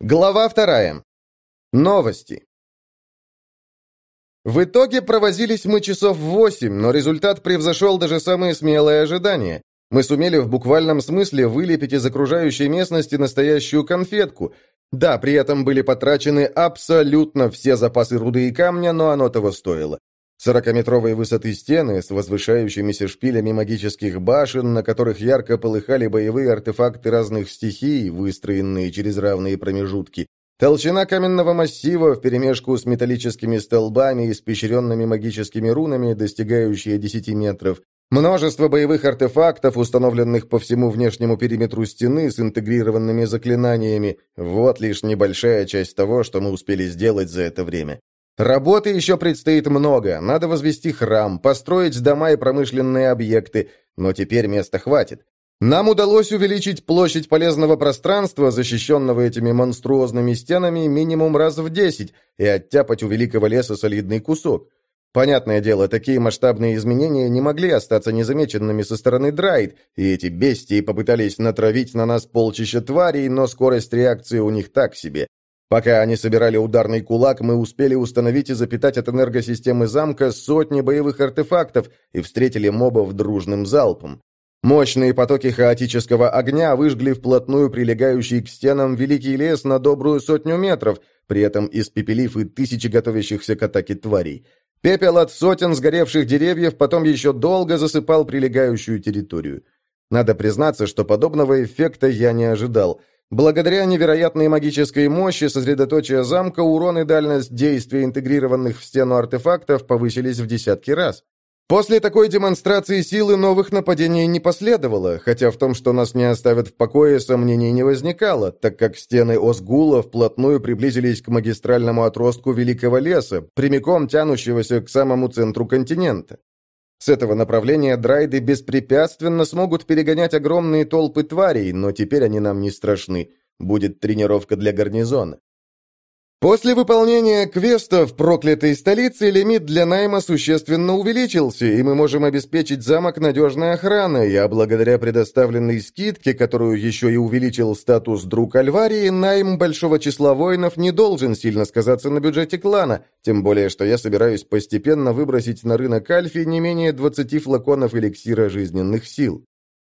Глава вторая. Новости. В итоге провозились мы часов восемь, но результат превзошел даже самые смелые ожидания. Мы сумели в буквальном смысле вылепить из окружающей местности настоящую конфетку. Да, при этом были потрачены абсолютно все запасы руды и камня, но оно того стоило. Сорокаметровой высоты стены с возвышающимися шпилями магических башен, на которых ярко полыхали боевые артефакты разных стихий, выстроенные через равные промежутки. Толщина каменного массива вперемешку с металлическими столбами, испещренными магическими рунами, достигающие 10 метров. Множество боевых артефактов, установленных по всему внешнему периметру стены с интегрированными заклинаниями. Вот лишь небольшая часть того, что мы успели сделать за это время. Работы еще предстоит много. Надо возвести храм, построить дома и промышленные объекты, но теперь места хватит. Нам удалось увеличить площадь полезного пространства, защищенного этими монструозными стенами, минимум раз в десять, и оттяпать у великого леса солидный кусок. Понятное дело, такие масштабные изменения не могли остаться незамеченными со стороны Драйд, и эти бестии попытались натравить на нас полчища тварей, но скорость реакции у них так себе. Пока они собирали ударный кулак, мы успели установить и запитать от энергосистемы замка сотни боевых артефактов и встретили мобов дружным залпом. Мощные потоки хаотического огня выжгли вплотную прилегающий к стенам великий лес на добрую сотню метров, при этом испепелив и тысячи готовящихся к атаке тварей. Пепел от сотен сгоревших деревьев потом еще долго засыпал прилегающую территорию. Надо признаться, что подобного эффекта я не ожидал – Благодаря невероятной магической мощи сосредоточия замка урон и дальность действия интегрированных в стену артефактов повысились в десятки раз. После такой демонстрации силы новых нападений не последовало, хотя в том, что нас не оставят в покое, сомнений не возникало, так как стены Осгула вплотную приблизились к магистральному отростку Великого леса, прямиком тянущегося к самому центру континента. С этого направления драйды беспрепятственно смогут перегонять огромные толпы тварей, но теперь они нам не страшны. Будет тренировка для гарнизона. После выполнения квеста в проклятой столице лимит для найма существенно увеличился, и мы можем обеспечить замок надежной охраной, а благодаря предоставленной скидке, которую еще и увеличил статус друг Альварии, найм большого числа воинов не должен сильно сказаться на бюджете клана, тем более, что я собираюсь постепенно выбросить на рынок Альфи не менее 20 флаконов эликсира жизненных сил.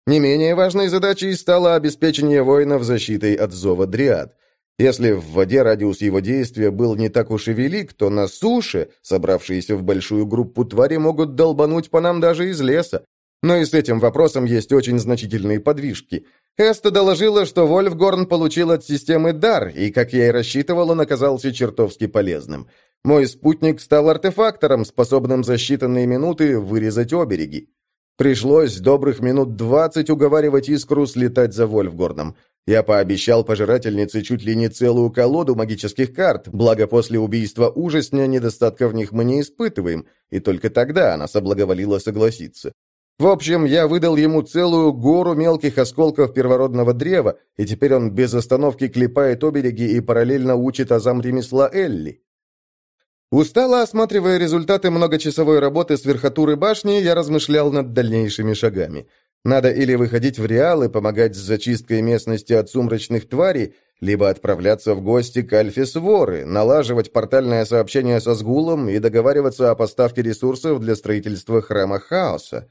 Не менее важной задачей стало обеспечение воинов защитой от зова Дриад. Если в воде радиус его действия был не так уж и велик, то на суше, собравшиеся в большую группу твари, могут долбануть по нам даже из леса. Но и с этим вопросом есть очень значительные подвижки. Эста доложила, что Вольфгорн получил от системы дар, и, как я и рассчитывал, он оказался чертовски полезным. Мой спутник стал артефактором, способным за считанные минуты вырезать обереги. Пришлось добрых минут двадцать уговаривать Искру слетать за Вольфгорном. Я пообещал пожирательнице чуть ли не целую колоду магических карт, благо после убийства ужасня недостатка в них мы не испытываем, и только тогда она соблаговолила согласиться. В общем, я выдал ему целую гору мелких осколков первородного древа, и теперь он без остановки клепает обереги и параллельно учит азам ремесла Элли. Устало осматривая результаты многочасовой работы с верхотуры башни, я размышлял над дальнейшими шагами – надо или выходить в Реал и помогать с зачисткой местности от сумрачных тварей, либо отправляться в гости к Альфе-Своры, налаживать портальное сообщение со Сгулом и договариваться о поставке ресурсов для строительства Храма Хаоса.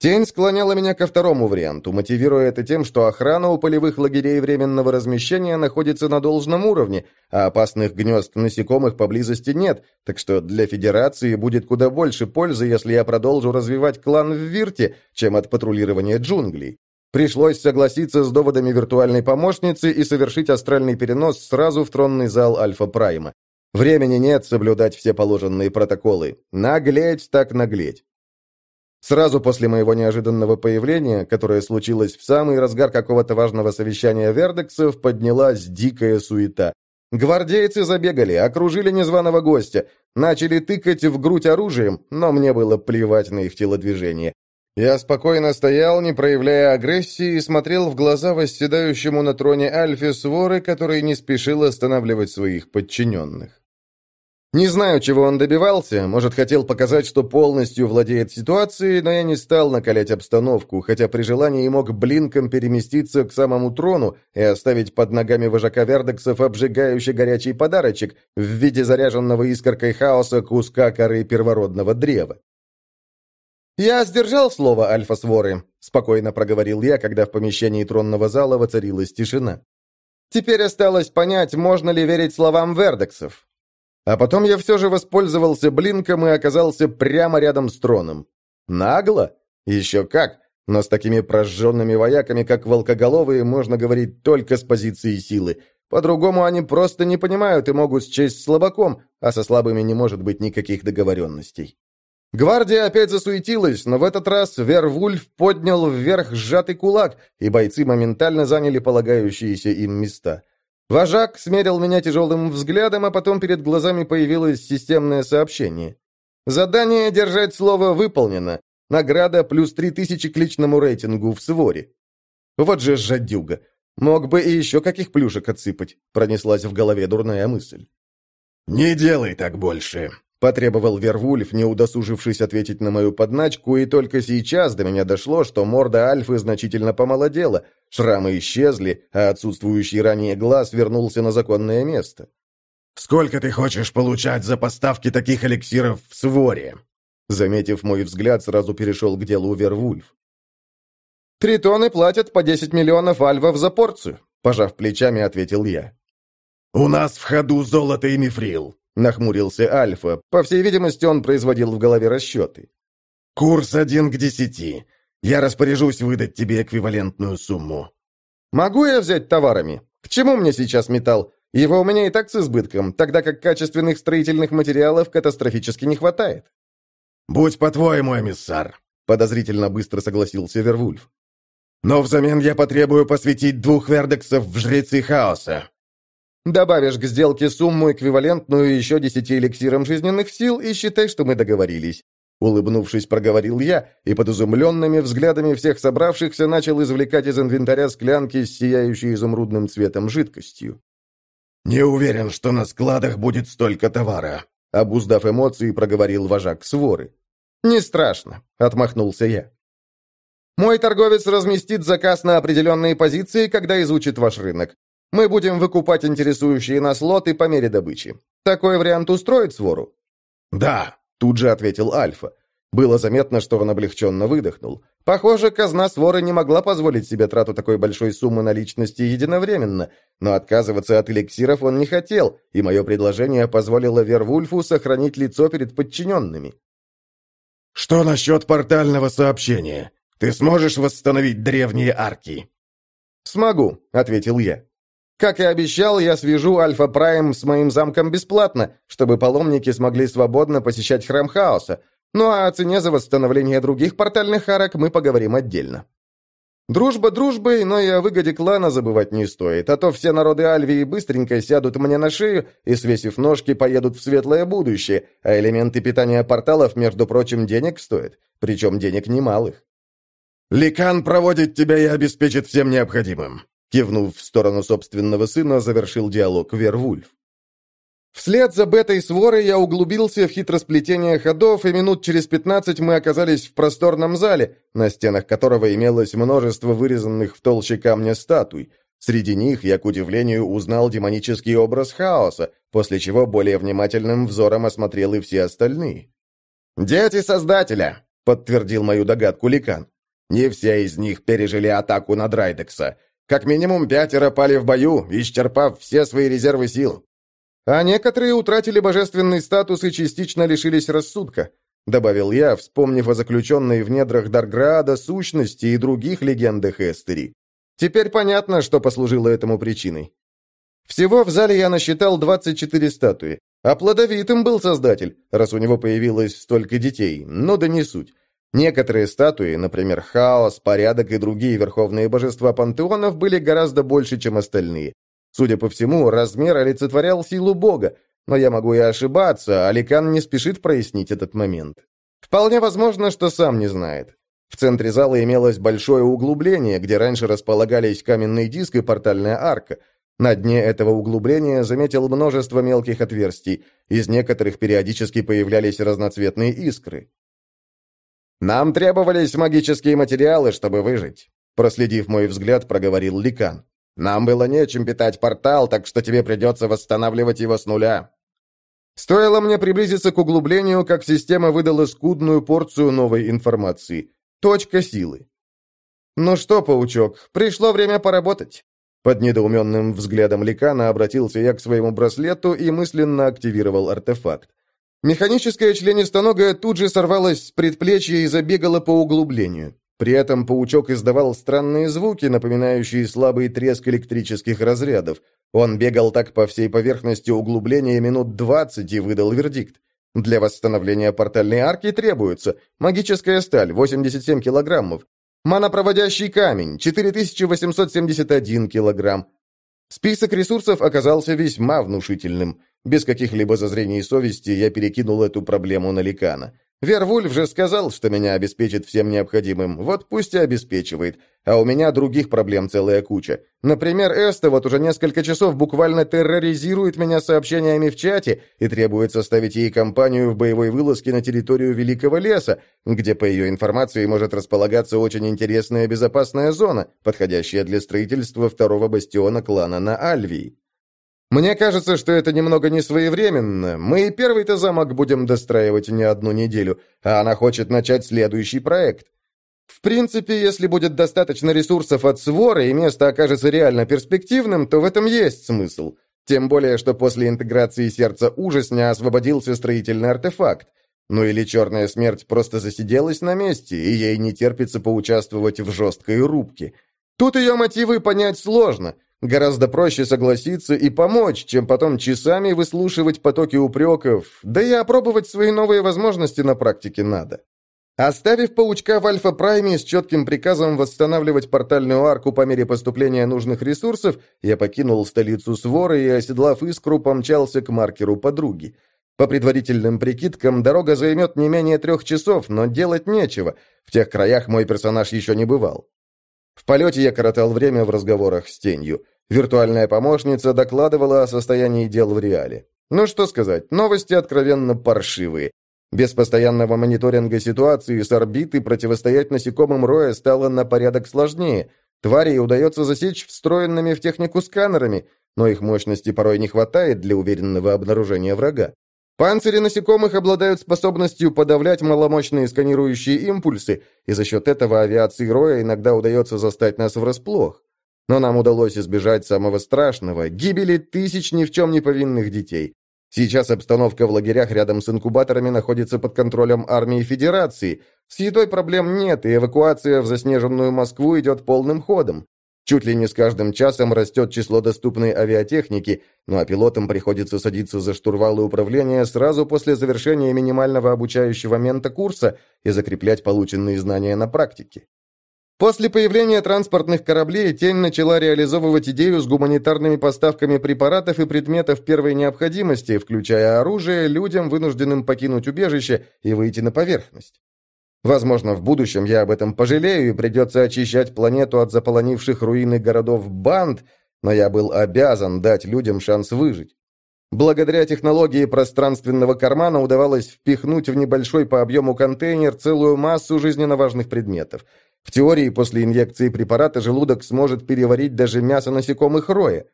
Тень склоняла меня ко второму варианту, мотивируя это тем, что охрана у полевых лагерей временного размещения находится на должном уровне, а опасных гнезд насекомых поблизости нет, так что для Федерации будет куда больше пользы, если я продолжу развивать клан в Вирте, чем от патрулирования джунглей. Пришлось согласиться с доводами виртуальной помощницы и совершить астральный перенос сразу в тронный зал Альфа-Прайма. Времени нет соблюдать все положенные протоколы. Наглеть так наглеть. Сразу после моего неожиданного появления, которое случилось в самый разгар какого-то важного совещания вердексов, поднялась дикая суета. Гвардейцы забегали, окружили незваного гостя, начали тыкать в грудь оружием, но мне было плевать на их телодвижение. Я спокойно стоял, не проявляя агрессии, и смотрел в глаза восседающему на троне Альфе Своры, который не спешил останавливать своих подчиненных. Не знаю, чего он добивался, может, хотел показать, что полностью владеет ситуацией, но я не стал накалять обстановку, хотя при желании мог блинком переместиться к самому трону и оставить под ногами вожака Вердексов обжигающий горячий подарочек в виде заряженного искоркой хаоса куска коры первородного древа. «Я сдержал слово, Альфа-своры», — спокойно проговорил я, когда в помещении тронного зала воцарилась тишина. «Теперь осталось понять, можно ли верить словам Вердексов. А потом я все же воспользовался блинком и оказался прямо рядом с троном. Нагло? Еще как. Но с такими прожженными вояками, как волкоголовые, можно говорить только с позиции силы. По-другому они просто не понимают и могут счесть слабаком, а со слабыми не может быть никаких договоренностей. Гвардия опять засуетилась, но в этот раз Вервульф поднял вверх сжатый кулак, и бойцы моментально заняли полагающиеся им места. Вожак смерил меня тяжелым взглядом, а потом перед глазами появилось системное сообщение. Задание «Держать слово» выполнено. Награда плюс три тысячи к личному рейтингу в своре. Вот же жадюга. Мог бы и еще каких плюшек отсыпать, пронеслась в голове дурная мысль. «Не делай так больше», Потребовал Вервульф, не удосужившись ответить на мою подначку, и только сейчас до меня дошло, что морда Альфы значительно помолодела, шрамы исчезли, а отсутствующий ранее глаз вернулся на законное место. «Сколько ты хочешь получать за поставки таких эликсиров в своре?» Заметив мой взгляд, сразу перешел к делу Вервульф. «Тритоны платят по 10 миллионов альвов за порцию», — пожав плечами, ответил я. «У нас в ходу золото и мифрил», Нахмурился Альфа. По всей видимости, он производил в голове расчеты. «Курс один к десяти. Я распоряжусь выдать тебе эквивалентную сумму». «Могу я взять товарами? К чему мне сейчас металл? Его у меня и так с избытком, тогда как качественных строительных материалов катастрофически не хватает». «Будь по-твоему, эмиссар», — подозрительно быстро согласился Вервульф. «Но взамен я потребую посвятить двух вердексов в жрецы хаоса. Добавишь к сделке сумму, эквивалентную еще десяти эликсирам жизненных сил, и считай, что мы договорились». Улыбнувшись, проговорил я, и под изумленными взглядами всех собравшихся начал извлекать из инвентаря склянки с сияющей изумрудным цветом жидкостью. «Не уверен, что на складах будет столько товара», — обуздав эмоции, проговорил вожак своры. «Не страшно», — отмахнулся я. «Мой торговец разместит заказ на определенные позиции, когда изучит ваш рынок. Мы будем выкупать интересующие нас лоты по мере добычи. Такой вариант устроит свору?» «Да», — тут же ответил Альфа. Было заметно, что он облегченно выдохнул. Похоже, казна своры не могла позволить себе трату такой большой суммы наличности единовременно, но отказываться от эликсиров он не хотел, и мое предложение позволило Вервульфу сохранить лицо перед подчиненными. «Что насчет портального сообщения? Ты сможешь восстановить древние арки?» «Смогу», — ответил я. Как и обещал, я свяжу Альфа Прайм с моим замком бесплатно, чтобы паломники смогли свободно посещать Храм Хаоса. Ну а о цене за восстановление других портальных арок мы поговорим отдельно. Дружба дружбой, но и о выгоде клана забывать не стоит, а то все народы Альвии быстренько сядут мне на шею и, свесив ножки, поедут в светлое будущее, а элементы питания порталов, между прочим, денег стоят, причем денег немалых. «Ликан проводит тебя и обеспечит всем необходимым», Кивнув в сторону собственного сына, завершил диалог Вервульф. Вслед за бетой своры я углубился в хитросплетение ходов, и минут через пятнадцать мы оказались в просторном зале, на стенах которого имелось множество вырезанных в толще камня статуй. Среди них я, к удивлению, узнал демонический образ хаоса, после чего более внимательным взором осмотрел и все остальные. «Дети Создателя!» — подтвердил мою догадку Ликан. «Не все из них пережили атаку на Драйдекса. Как минимум пятеро пали в бою, исчерпав все свои резервы сил. А некоторые утратили божественный статус и частично лишились рассудка, добавил я, вспомнив о заключенной в недрах Дарграда сущности и других легендах Эстери. Теперь понятно, что послужило этому причиной. Всего в зале я насчитал 24 статуи, а плодовитым был создатель, раз у него появилось столько детей, но да не суть. Некоторые статуи, например, хаос, порядок и другие верховные божества пантеонов, были гораздо больше, чем остальные. Судя по всему, размер олицетворял силу бога, но я могу и ошибаться, а Ликан не спешит прояснить этот момент. Вполне возможно, что сам не знает. В центре зала имелось большое углубление, где раньше располагались каменный диск и портальная арка. На дне этого углубления заметил множество мелких отверстий, из некоторых периодически появлялись разноцветные искры. «Нам требовались магические материалы, чтобы выжить», проследив мой взгляд, проговорил Ликан. «Нам было нечем питать портал, так что тебе придется восстанавливать его с нуля». Стоило мне приблизиться к углублению, как система выдала скудную порцию новой информации. Точка силы. «Ну что, паучок, пришло время поработать». Под недоуменным взглядом Ликана обратился я к своему браслету и мысленно активировал артефакт. Механическая членистоногая тут же сорвалась с предплечья и забегала по углублению. При этом паучок издавал странные звуки, напоминающие слабый треск электрических разрядов. Он бегал так по всей поверхности углубления минут двадцать и выдал вердикт. Для восстановления портальной арки требуется магическая сталь 87 килограммов, Манопроводящий камень – 4871 килограмм. Список ресурсов оказался весьма внушительным. Без каких-либо зазрений совести я перекинул эту проблему на Ликана. Вервульф же сказал, что меня обеспечит всем необходимым. Вот пусть и обеспечивает. А у меня других проблем целая куча. Например, Эста вот уже несколько часов буквально терроризирует меня сообщениями в чате и требует составить ей компанию в боевой вылазке на территорию Великого леса, где, по ее информации, может располагаться очень интересная безопасная зона, подходящая для строительства второго бастиона клана на Альвии. Мне кажется, что это немного не своевременно. Мы и первый-то замок будем достраивать не одну неделю, а она хочет начать следующий проект. В принципе, если будет достаточно ресурсов от свора и место окажется реально перспективным, то в этом есть смысл. Тем более, что после интеграции сердца ужасня освободился строительный артефакт. Ну или черная смерть просто засиделась на месте, и ей не терпится поучаствовать в жесткой рубке. Тут ее мотивы понять сложно – Гораздо проще согласиться и помочь, чем потом часами выслушивать потоки упреков, да и опробовать свои новые возможности на практике надо. Оставив паучка в Альфа-Прайме с четким приказом восстанавливать портальную арку по мере поступления нужных ресурсов, я покинул столицу Своры и, оседлав искру, помчался к маркеру подруги. По предварительным прикидкам, дорога займет не менее трех часов, но делать нечего. В тех краях мой персонаж еще не бывал. В полете я коротал время в разговорах с тенью. Виртуальная помощница докладывала о состоянии дел в реале. Ну что сказать, новости откровенно паршивые. Без постоянного мониторинга ситуации с орбиты противостоять насекомым роя стало на порядок сложнее. Тварей удается засечь встроенными в технику сканерами, но их мощности порой не хватает для уверенного обнаружения врага. Панцири насекомых обладают способностью подавлять маломощные сканирующие импульсы, и за счет этого авиации Роя иногда удается застать нас врасплох. Но нам удалось избежать самого страшного – гибели тысяч ни в чем не повинных детей. Сейчас обстановка в лагерях рядом с инкубаторами находится под контролем армии Федерации. С едой проблем нет, и эвакуация в заснеженную Москву идет полным ходом. Чуть ли не с каждым часом растет число доступной авиатехники, ну а пилотам приходится садиться за штурвалы управления сразу после завершения минимального обучающего мента-курса и закреплять полученные знания на практике. После появления транспортных кораблей Тень начала реализовывать идею с гуманитарными поставками препаратов и предметов первой необходимости, включая оружие, людям, вынужденным покинуть убежище и выйти на поверхность. Возможно, в будущем я об этом пожалею и придется очищать планету от заполонивших руины городов банд, но я был обязан дать людям шанс выжить. Благодаря технологии пространственного кармана удавалось впихнуть в небольшой по объему контейнер целую массу жизненно важных предметов. В теории, после инъекции препарата желудок сможет переварить даже мясо насекомых роя.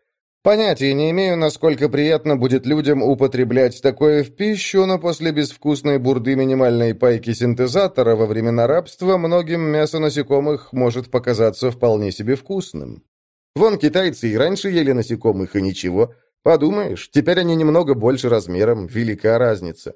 Понятия не имею, насколько приятно будет людям употреблять такое в пищу, но после безвкусной бурды минимальной пайки синтезатора во времена рабства многим мясо насекомых может показаться вполне себе вкусным. Вон китайцы и раньше ели насекомых, и ничего. Подумаешь, теперь они немного больше размером, велика разница.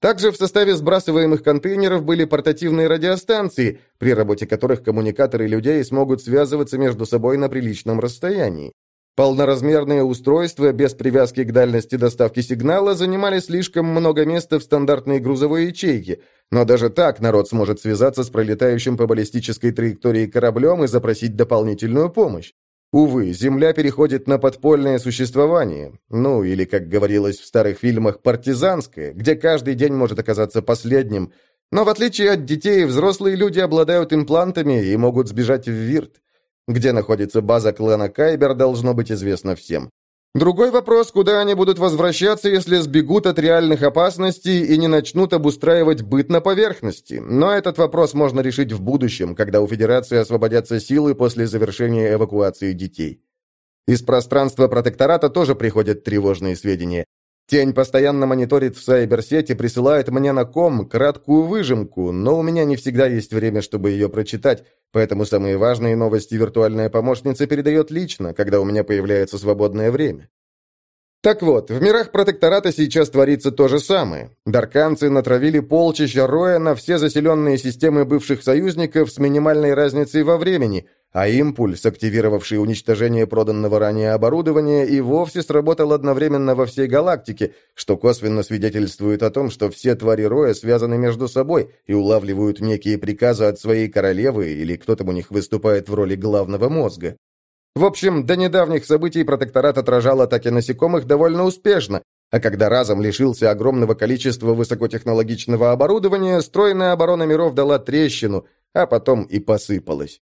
Также в составе сбрасываемых контейнеров были портативные радиостанции, при работе которых коммуникаторы людей смогут связываться между собой на приличном расстоянии. Полноразмерные устройства без привязки к дальности доставки сигнала занимали слишком много места в стандартной грузовой ячейке, но даже так народ сможет связаться с пролетающим по баллистической траектории кораблем и запросить дополнительную помощь. Увы, Земля переходит на подпольное существование, ну или, как говорилось в старых фильмах, партизанское, где каждый день может оказаться последним, но в отличие от детей, взрослые люди обладают имплантами и могут сбежать в Вирт. Где находится база клана Кайбер, должно быть известно всем. Другой вопрос, куда они будут возвращаться, если сбегут от реальных опасностей и не начнут обустраивать быт на поверхности. Но этот вопрос можно решить в будущем, когда у Федерации освободятся силы после завершения эвакуации детей. Из пространства протектората тоже приходят тревожные сведения. Тень постоянно мониторит в сайберсети, присылает мне на ком краткую выжимку, но у меня не всегда есть время, чтобы ее прочитать, поэтому самые важные новости виртуальная помощница передает лично, когда у меня появляется свободное время. Так вот, в мирах протектората сейчас творится то же самое. Дарканцы натравили полчища Роя на все заселенные системы бывших союзников с минимальной разницей во времени – а импульс, активировавший уничтожение проданного ранее оборудования, и вовсе сработал одновременно во всей галактике, что косвенно свидетельствует о том, что все твари Роя связаны между собой и улавливают некие приказы от своей королевы или кто там у них выступает в роли главного мозга. В общем, до недавних событий протекторат отражал атаки насекомых довольно успешно, а когда разом лишился огромного количества высокотехнологичного оборудования, стройная оборона миров дала трещину, а потом и посыпалась.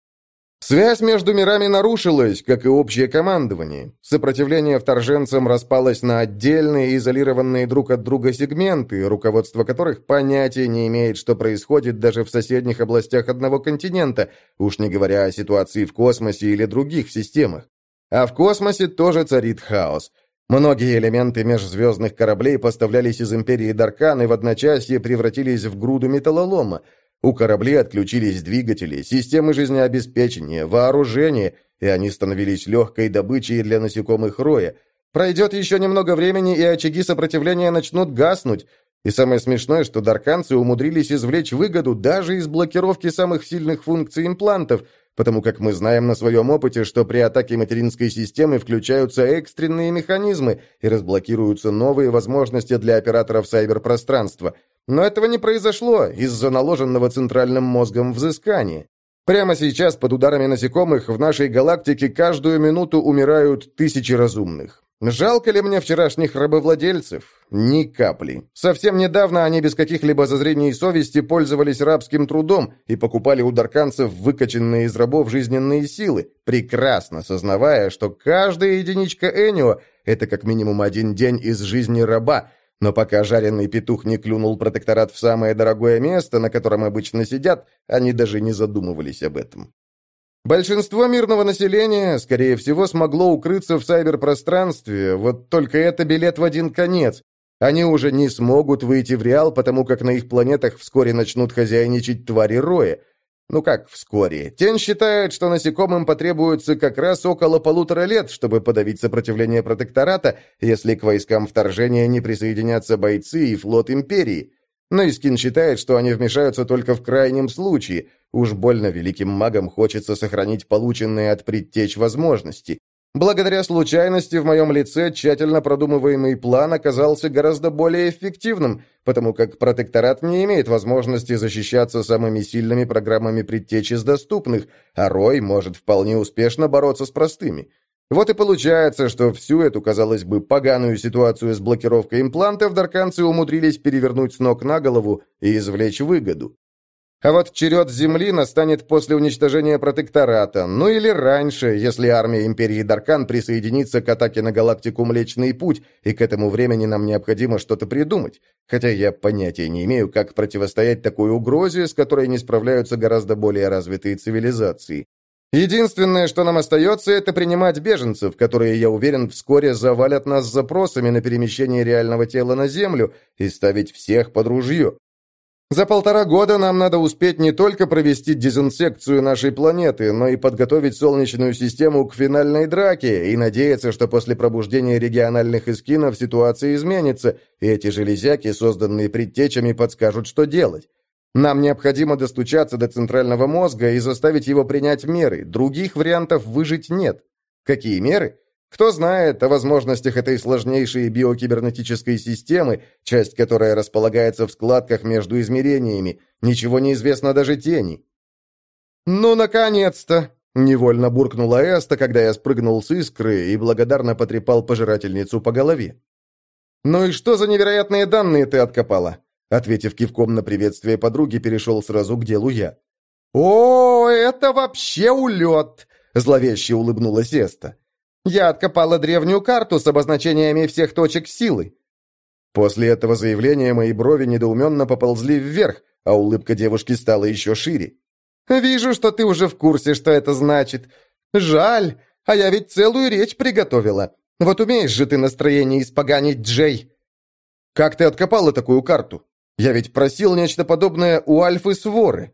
Связь между мирами нарушилась, как и общее командование. Сопротивление вторженцам распалось на отдельные, изолированные друг от друга сегменты, руководство которых понятия не имеет, что происходит даже в соседних областях одного континента, уж не говоря о ситуации в космосе или других системах. А в космосе тоже царит хаос. Многие элементы межзвездных кораблей поставлялись из Империи Даркан и в одночасье превратились в груду металлолома – у кораблей отключились двигатели, системы жизнеобеспечения, вооружение, и они становились легкой добычей для насекомых роя. Пройдет еще немного времени, и очаги сопротивления начнут гаснуть. И самое смешное, что дарканцы умудрились извлечь выгоду даже из блокировки самых сильных функций имплантов, потому как мы знаем на своем опыте, что при атаке материнской системы включаются экстренные механизмы и разблокируются новые возможности для операторов сайберпространства – но этого не произошло из-за наложенного центральным мозгом взыскания. Прямо сейчас под ударами насекомых в нашей галактике каждую минуту умирают тысячи разумных. Жалко ли мне вчерашних рабовладельцев? Ни капли. Совсем недавно они без каких-либо зазрений совести пользовались рабским трудом и покупали у дарканцев выкачанные из рабов жизненные силы, прекрасно сознавая, что каждая единичка Энио – это как минимум один день из жизни раба – но пока жареный петух не клюнул протекторат в самое дорогое место, на котором обычно сидят, они даже не задумывались об этом. Большинство мирного населения, скорее всего, смогло укрыться в сайберпространстве, вот только это билет в один конец. Они уже не смогут выйти в Реал, потому как на их планетах вскоре начнут хозяйничать твари Роя – ну как вскоре? Тень считает, что насекомым потребуется как раз около полутора лет, чтобы подавить сопротивление протектората, если к войскам вторжения не присоединятся бойцы и флот Империи. Но Искин считает, что они вмешаются только в крайнем случае. Уж больно великим магам хочется сохранить полученные от предтеч возможности. Благодаря случайности в моем лице тщательно продумываемый план оказался гораздо более эффективным, потому как протекторат не имеет возможности защищаться самыми сильными программами предтечи из доступных, а Рой может вполне успешно бороться с простыми. Вот и получается, что всю эту, казалось бы, поганую ситуацию с блокировкой имплантов дарканцы умудрились перевернуть с ног на голову и извлечь выгоду. А вот черед Земли настанет после уничтожения протектората, ну или раньше, если армия Империи Даркан присоединится к атаке на галактику Млечный Путь, и к этому времени нам необходимо что-то придумать. Хотя я понятия не имею, как противостоять такой угрозе, с которой не справляются гораздо более развитые цивилизации. Единственное, что нам остается, это принимать беженцев, которые, я уверен, вскоре завалят нас запросами на перемещение реального тела на Землю и ставить всех под ружье. За полтора года нам надо успеть не только провести дезинсекцию нашей планеты, но и подготовить Солнечную систему к финальной драке и надеяться, что после пробуждения региональных эскинов ситуация изменится, и эти железяки, созданные предтечами, подскажут, что делать. Нам необходимо достучаться до центрального мозга и заставить его принять меры. Других вариантов выжить нет. Какие меры? Кто знает о возможностях этой сложнейшей биокибернетической системы, часть которой располагается в складках между измерениями. Ничего не известно даже тени. «Ну, наконец-то!» — невольно буркнула Эста, когда я спрыгнул с искры и благодарно потрепал пожирательницу по голове. «Ну и что за невероятные данные ты откопала?» Ответив кивком на приветствие подруги, перешел сразу к делу я. «О, это вообще улет! — зловеще улыбнулась Эста. «Я откопала древнюю карту с обозначениями всех точек силы». После этого заявления мои брови недоуменно поползли вверх, а улыбка девушки стала еще шире. «Вижу, что ты уже в курсе, что это значит. Жаль, а я ведь целую речь приготовила. Вот умеешь же ты настроение испоганить, Джей!» «Как ты откопала такую карту? Я ведь просил нечто подобное у Альфы Своры».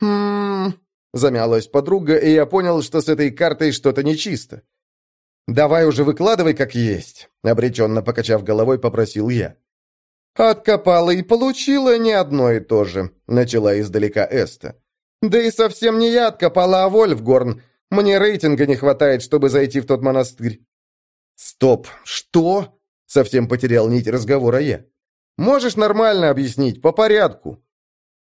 «Хм...» — замялась подруга, и я понял, что с этой картой что-то нечисто. «Давай уже выкладывай как есть», — обреченно покачав головой, попросил я. «Откопала и получила не одно и то же», — начала издалека Эста. «Да и совсем не я откопала, а Вольфгорн. Мне рейтинга не хватает, чтобы зайти в тот монастырь». «Стоп! Что?» — совсем потерял нить разговора я. «Можешь нормально объяснить, по порядку?»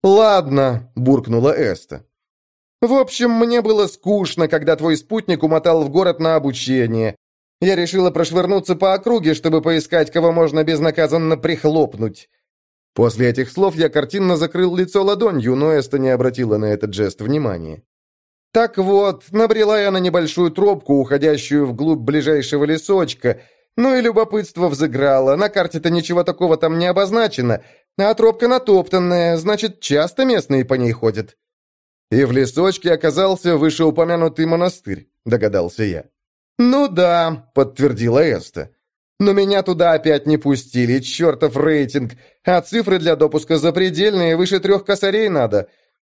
«Ладно», — буркнула Эста. «В общем, мне было скучно, когда твой спутник умотал в город на обучение. Я решила прошвырнуться по округе, чтобы поискать, кого можно безнаказанно прихлопнуть». После этих слов я картинно закрыл лицо ладонью, но Эста не обратила на этот жест внимания. Так вот, набрела я на небольшую тропку, уходящую вглубь ближайшего лесочка. Ну и любопытство взыграло. На карте-то ничего такого там не обозначено. А тропка натоптанная, значит, часто местные по ней ходят. И в лесочке оказался вышеупомянутый монастырь, догадался я. «Ну да», — подтвердила Эста. «Но меня туда опять не пустили, чертов рейтинг. А цифры для допуска запредельные, выше трех косарей надо.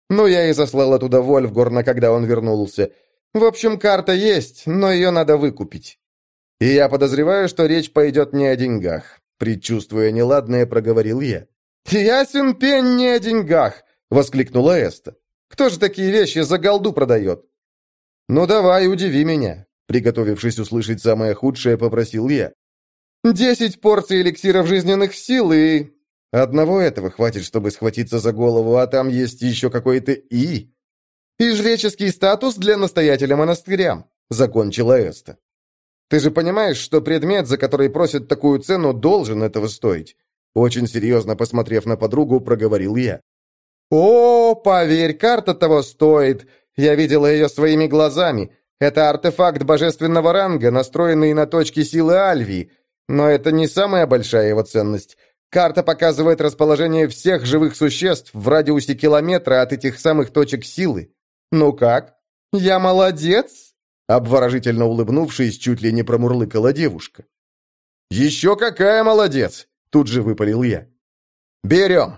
Ну, я и заслала туда Вольфгорна, когда он вернулся. В общем, карта есть, но ее надо выкупить. И я подозреваю, что речь пойдет не о деньгах. Предчувствуя неладное, проговорил я. «Ясен пень не о деньгах!» — воскликнула Эста. «Кто же такие вещи за голду продает?» «Ну давай, удиви меня», — приготовившись услышать самое худшее, попросил я. «Десять порций эликсиров жизненных сил и Одного этого хватит, чтобы схватиться за голову, а там есть еще какой-то «и». «И жреческий статус для настоятеля монастыря», — закончила Эста. «Ты же понимаешь, что предмет, за который просят такую цену, должен этого стоить?» Очень серьезно посмотрев на подругу, проговорил я. «О, поверь, карта того стоит. Я видела ее своими глазами. Это артефакт божественного ранга, настроенный на точки силы Альвии. Но это не самая большая его ценность. Карта показывает расположение всех живых существ в радиусе километра от этих самых точек силы. Ну как? Я молодец?» Обворожительно улыбнувшись, чуть ли не промурлыкала девушка. «Еще какая молодец!» Тут же выпалил я. «Берем!»